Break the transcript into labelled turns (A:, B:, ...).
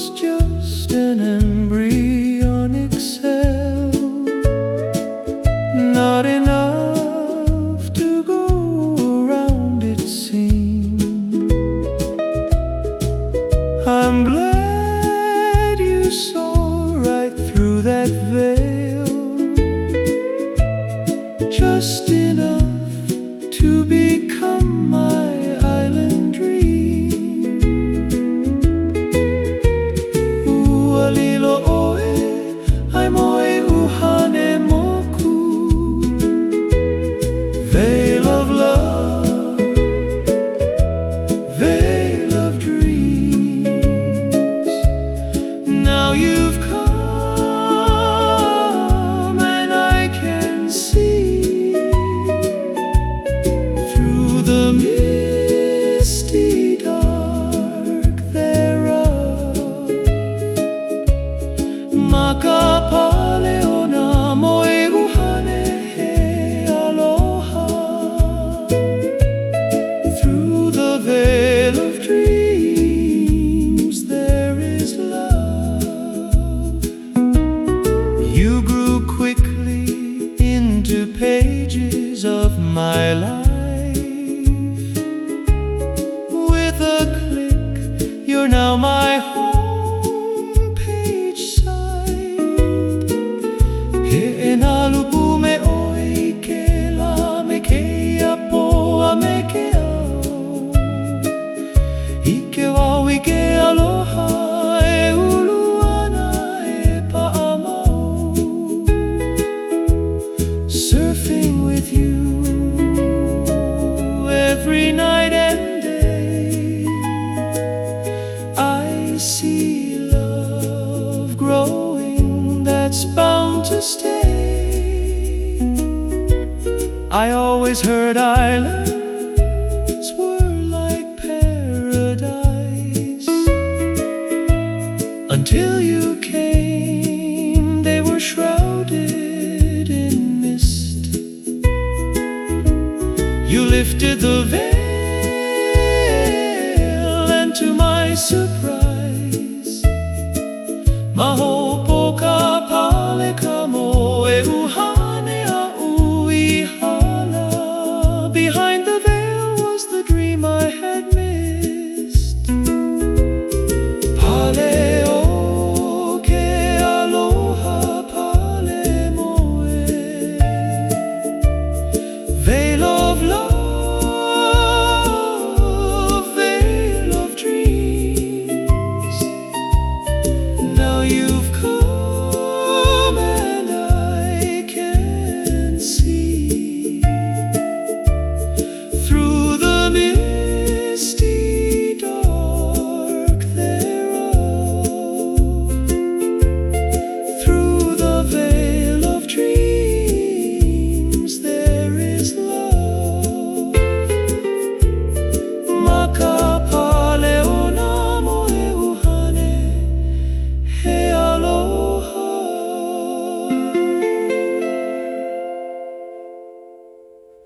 A: was just an embryonic cell, not enough to go around, it seems. I'm glad you saw. My life. With a click you're now my home page site He enalupu me oi ke la me ke apoa me ke ao I ke wau i ke aloha stay. I always heard islands were like paradise until you came, they were shrouded in mist. You lifted the veil, and to my surprise, my whole